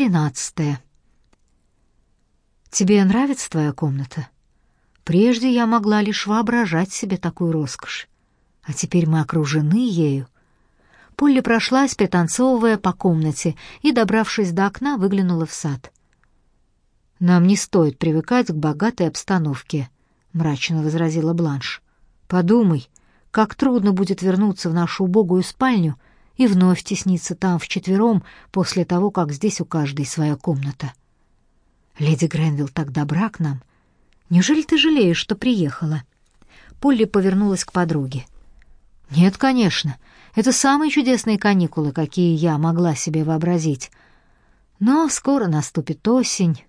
тринадцатая. Тебе нравится твоя комната? Прежде я могла лишь воображать себе такую роскошь, а теперь мы окружены ею. Полли прошлась, пританцовывая по комнате, и, добравшись до окна, выглянула в сад. «Нам не стоит привыкать к богатой обстановке», — мрачно возразила Бланш. «Подумай, как трудно будет вернуться в нашу убогую спальню и вновь тесниться там вчетвером после того, как здесь у каждой своя комната. Леди Гренвилл так добра к нам. Неужели ты жалеешь, что приехала?» Полли повернулась к подруге. «Нет, конечно. Это самые чудесные каникулы, какие я могла себе вообразить. Но скоро наступит осень.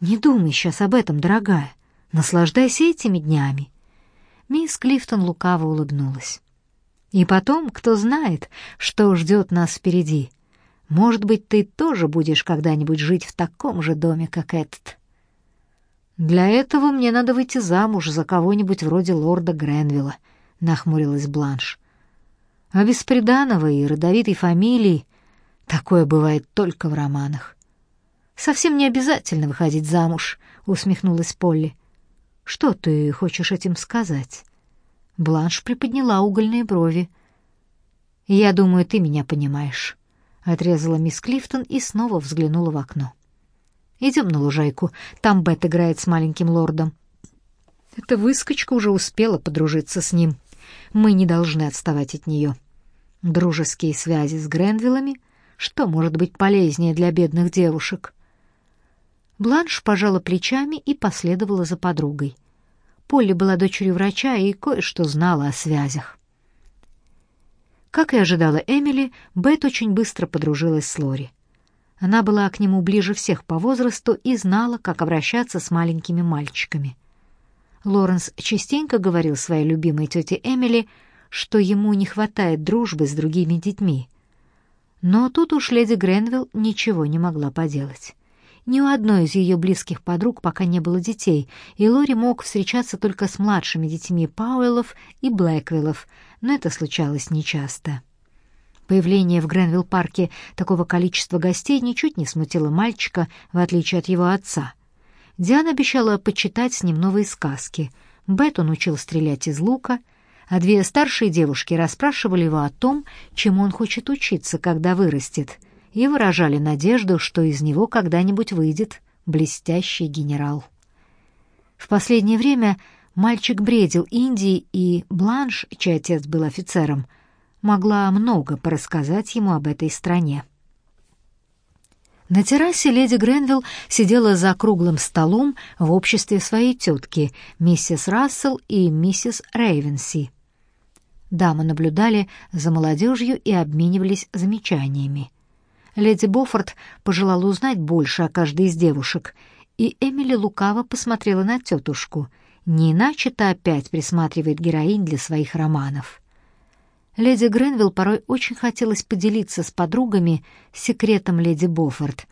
Не думай сейчас об этом, дорогая. Наслаждайся этими днями». Мисс Клифтон лукаво улыбнулась. «И потом, кто знает, что ждет нас впереди. Может быть, ты тоже будешь когда-нибудь жить в таком же доме, как этот». «Для этого мне надо выйти замуж за кого-нибудь вроде лорда Гренвилла», — нахмурилась Бланш. «А без приданого и родовитой фамилии такое бывает только в романах». «Совсем не обязательно выходить замуж», — усмехнулась Полли. «Что ты хочешь этим сказать?» Бланш приподняла угольные брови. «Я думаю, ты меня понимаешь», — отрезала мисс Клифтон и снова взглянула в окно. Идем на лужайку. Там Бет играет с маленьким лордом. Эта выскочка уже успела подружиться с ним. Мы не должны отставать от нее. Дружеские связи с Гренвиллами? Что может быть полезнее для бедных девушек? Бланш пожала плечами и последовала за подругой. Полли была дочерью врача и кое-что знала о связях. Как и ожидала Эмили, Бет очень быстро подружилась с Лори. Она была к нему ближе всех по возрасту и знала, как обращаться с маленькими мальчиками. Лоренс частенько говорил своей любимой тете Эмили, что ему не хватает дружбы с другими детьми. Но тут уж леди Гренвилл ничего не могла поделать. Ни у одной из ее близких подруг пока не было детей, и Лори мог встречаться только с младшими детьми Пауэллов и Блэквиллов, но это случалось нечасто. Появление в Гренвилл-парке такого количества гостей ничуть не смутило мальчика, в отличие от его отца. Диана обещала почитать с ним новые сказки. Бет он учил стрелять из лука, а две старшие девушки расспрашивали его о том, чему он хочет учиться, когда вырастет, и выражали надежду, что из него когда-нибудь выйдет блестящий генерал. В последнее время мальчик бредил Индией, и Бланш, чей отец был офицером, могла много порассказать ему об этой стране. На террасе леди Гренвилл сидела за круглым столом в обществе своей тетки, миссис Рассел и миссис Рейвенси. Дамы наблюдали за молодежью и обменивались замечаниями. Леди Боффорд пожелала узнать больше о каждой из девушек, и Эмили лукаво посмотрела на тетушку. Не иначе та опять присматривает героинь для своих романов. Леди Гренвилл порой очень хотелось поделиться с подругами секретом леди Боффорд.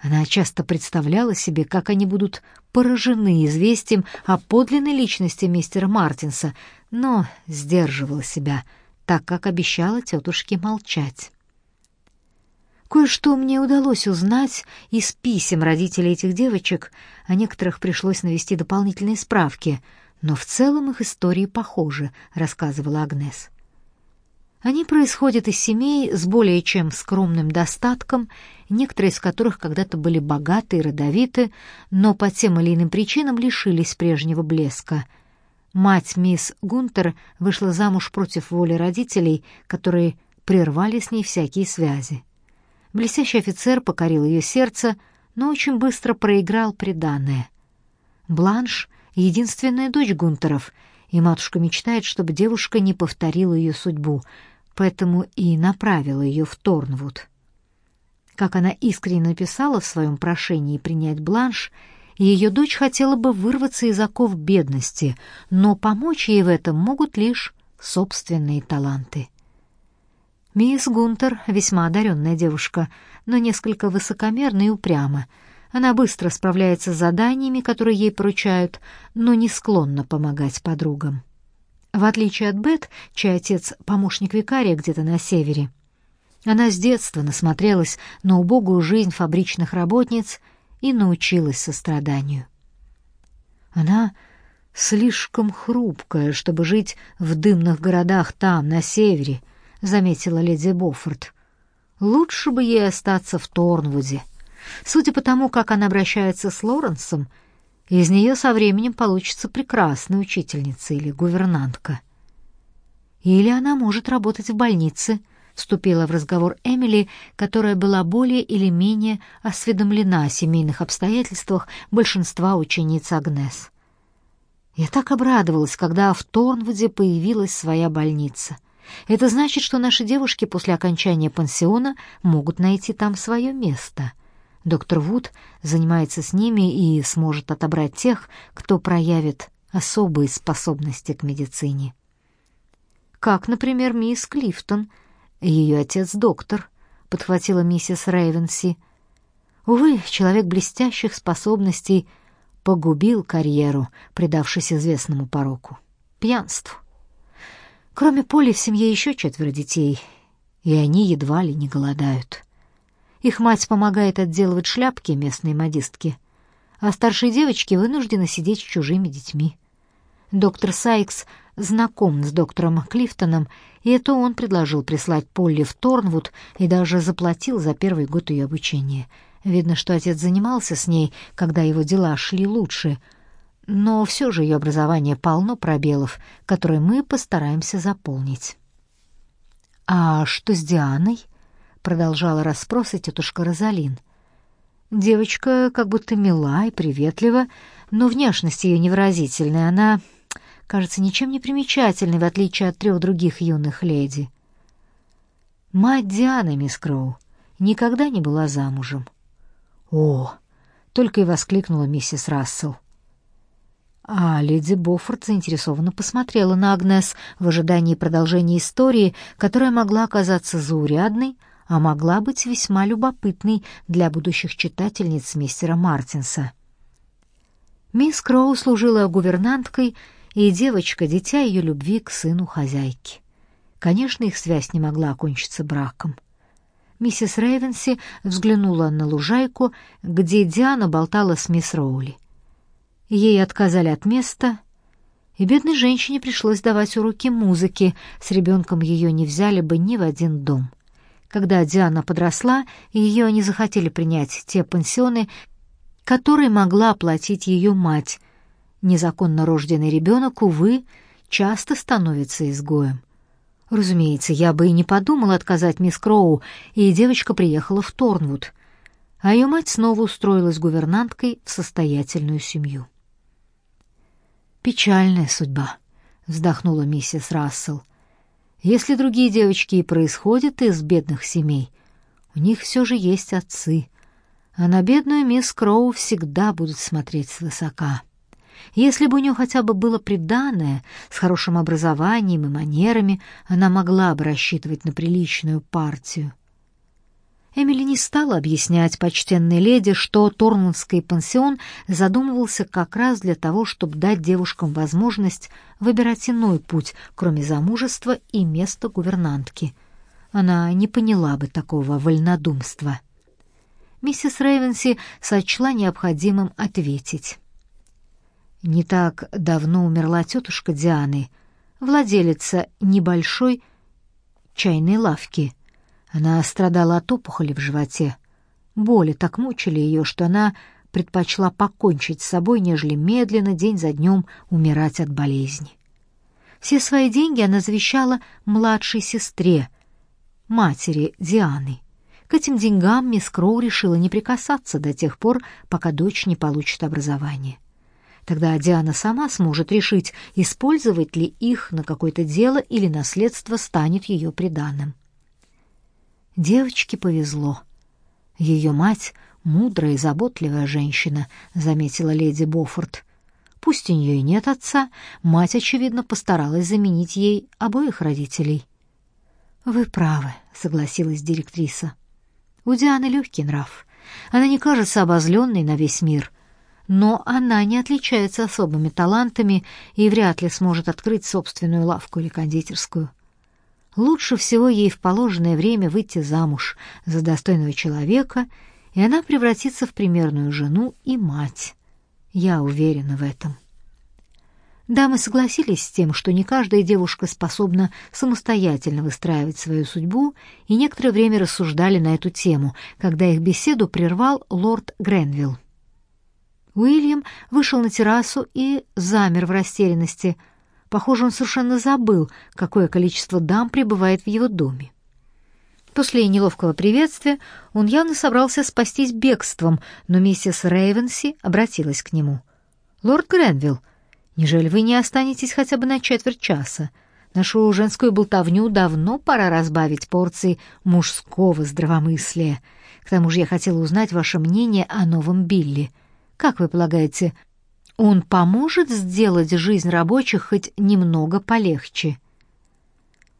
Она часто представляла себе, как они будут поражены известием о подлинной личности мистера Мартинса, но сдерживала себя, так как обещала тетушке молчать. Кое-что мне удалось узнать из писем родителей этих девочек, о некоторых пришлось навести дополнительные справки, но в целом их истории похожи, рассказывала Агнес. Они происходят из семей с более чем скромным достатком, некоторые из которых когда-то были богаты и родовиты, но по тем или иным причинам лишились прежнего блеска. Мать мисс Гунтер вышла замуж против воли родителей, которые прервали с ней всякие связи. Блестящий офицер покорил ее сердце, но очень быстро проиграл приданое. Бланш — единственная дочь Гунтеров — и матушка мечтает, чтобы девушка не повторила ее судьбу, поэтому и направила ее в Торнвуд. Как она искренне написала в своем прошении принять бланш, ее дочь хотела бы вырваться из оков бедности, но помочь ей в этом могут лишь собственные таланты. Мисс Гунтер весьма одаренная девушка, но несколько высокомерна и упряма, она быстро справляется с заданиями, которые ей поручают, но не склонна помогать подругам. В отличие от Бет, чей отец — помощник викария где-то на севере, Она с детства насмотрелась на убогую жизнь фабричных работниц и научилась состраданию. Она слишком хрупкая, чтобы жить в дымных городах там, на севере, заметила леди Боффорд. Лучше бы ей остаться в Торнвуде. Судя по тому, как она обращается с Лоренсом, из нее со временем получится прекрасная учительница или гувернантка. Или она может работать в больнице, вступила в разговор Эмили, которая была более или менее осведомлена о семейных обстоятельствах большинства учениц Агнес. Я так обрадовалась, когда в Торнвуде появилась своя больница. Это значит, что наши девушки после окончания пансиона могут найти там свое место. Доктор Вуд занимается с ними и сможет отобрать тех, кто проявит особые способности к медицине. Как, например, мисс Клифтон, ее отец доктор, подхватила миссис Рейвенси. Увы, человек блестящих способностей погубил карьеру, предавшись известному пороку пьянству. Кроме Поли в семье еще четверо детей, и они едва ли не голодают. Их мать помогает отделывать шляпки местной модистки, а старшие девочки вынуждены сидеть с чужими детьми. Доктор Сайкс знаком с доктором Клифтоном, и это он предложил прислать Полли в Торнвуд и даже заплатил за первый год ее обучения — Видно, что отец занимался с ней, когда его дела шли лучше, но все же ее образование полно пробелов, которые мы постараемся заполнить. «А что с Дианой?» — продолжала расспросы тетушка Розалин. Девочка как будто мила и приветлива, но внешность ее невыразительная. Она, кажется, ничем не примечательной, в отличие от трех других юных леди. Мать Дианы, мисс Кроу, никогда не была замужем. «О!» — только и воскликнула миссис Рассел. А леди Боффорд заинтересованно посмотрела на Агнес в ожидании продолжения истории, которая могла оказаться заурядной, а могла быть весьма любопытной для будущих читательниц мистера Мартинса. Мисс Кроу служила гувернанткой, и девочка — дитя ее любви к сыну хозяйки. Конечно, их связь не могла окончиться браком. Миссис Рейвенси взглянула на лужайку, где Диана болтала с мисс Роули. Ей отказали от места, и бедной женщине пришлось давать уроки музыки, с ребенком ее не взяли бы ни в один дом. Когда Диана подросла, ее не захотели принять те пансионы, которые могла оплатить ее мать. Незаконно рожденный ребенок, увы, часто становится изгоем. Разумеется, я бы и не подумала отказать мисс Кроу, и девочка приехала в Торнвуд, а ее мать снова устроилась гувернанткой в состоятельную семью. «Печальная судьба», — вздохнула миссис Рассел. «Если другие девочки и происходят из бедных семей, у них все же есть отцы, а на бедную мисс Кроу всегда будут смотреть свысока». Если бы у нее хотя бы было приданое, с хорошим образованием и манерами, она могла бы рассчитывать на приличную партию. Эмили не стала объяснять почтенной леди, что Торнунский пансион задумывался как раз для того, чтобы дать девушкам возможность выбирать иной путь, кроме замужества и места гувернантки. Она не поняла бы такого вольнодумства. Миссис Рейвенси сочла необходимым ответить. Не так давно умерла тетушка Дианы, владелица небольшой чайной лавки. Она страдала от опухоли в животе. Боли так мучили ее, что она предпочла покончить с собой, нежели медленно день за днем умирать от болезни. Все свои деньги она завещала младшей сестре, матери Дианы. К этим деньгам мисс Кроу решила не прикасаться до тех пор, пока дочь не получит образование. Тогда Диана сама сможет решить, использовать ли их на какое-то дело или наследство станет ее приданым. Девочке повезло. Ее мать — мудрая и заботливая женщина, заметила леди Боффорд. Пусть у нее и нет отца, мать, очевидно, постаралась заменить ей обоих родителей. «Вы правы», — согласилась директриса. «У Дианы легкий нрав. Она не кажется обозленной на весь мир» но она не отличается особыми талантами и вряд ли сможет открыть собственную лавку или кондитерскую. Лучше всего ей в положенное время выйти замуж за достойного человека, и она превратится в примерную жену и мать. Я уверена в этом. Дамы согласились с тем, что не каждая девушка способна самостоятельно выстраивать свою судьбу, и некоторое время рассуждали на эту тему, когда их беседу прервал лорд Гренвилл. Уильям вышел на террасу и замер в растерянности. Похоже, он совершенно забыл, какое количество дам пребывает в его доме. После неловкого приветствия он явно собрался спастись бегством, но миссис Рейвенси обратилась к нему. «Лорд Гренвилл, Неужели вы не останетесь хотя бы на четверть часа? Нашу женскую болтовню давно пора разбавить порцией мужского здравомыслия. К тому же я хотела узнать ваше мнение о новом Билли. Как вы полагаете, он поможет сделать жизнь рабочих хоть немного полегче?»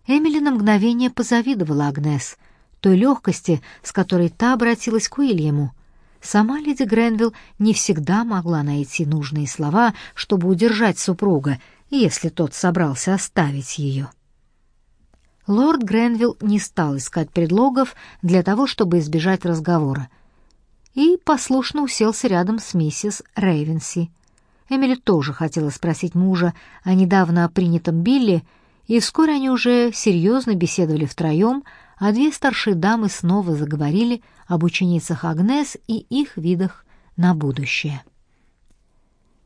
Эмили на мгновение позавидовала Агнес, той легкости, с которой та обратилась к Уильяму. Сама леди Гренвилл не всегда могла найти нужные слова, чтобы удержать супруга, если тот собрался оставить ее. Лорд Гренвилл не стал искать предлогов для того, чтобы избежать разговора, и послушно уселся рядом с миссис Рейвенси. Эмили тоже хотела спросить мужа о недавно принятом Билли, и вскоре они уже серьезно беседовали втроем, а две старшие дамы снова заговорили об ученицах Агнес и их видах на будущее.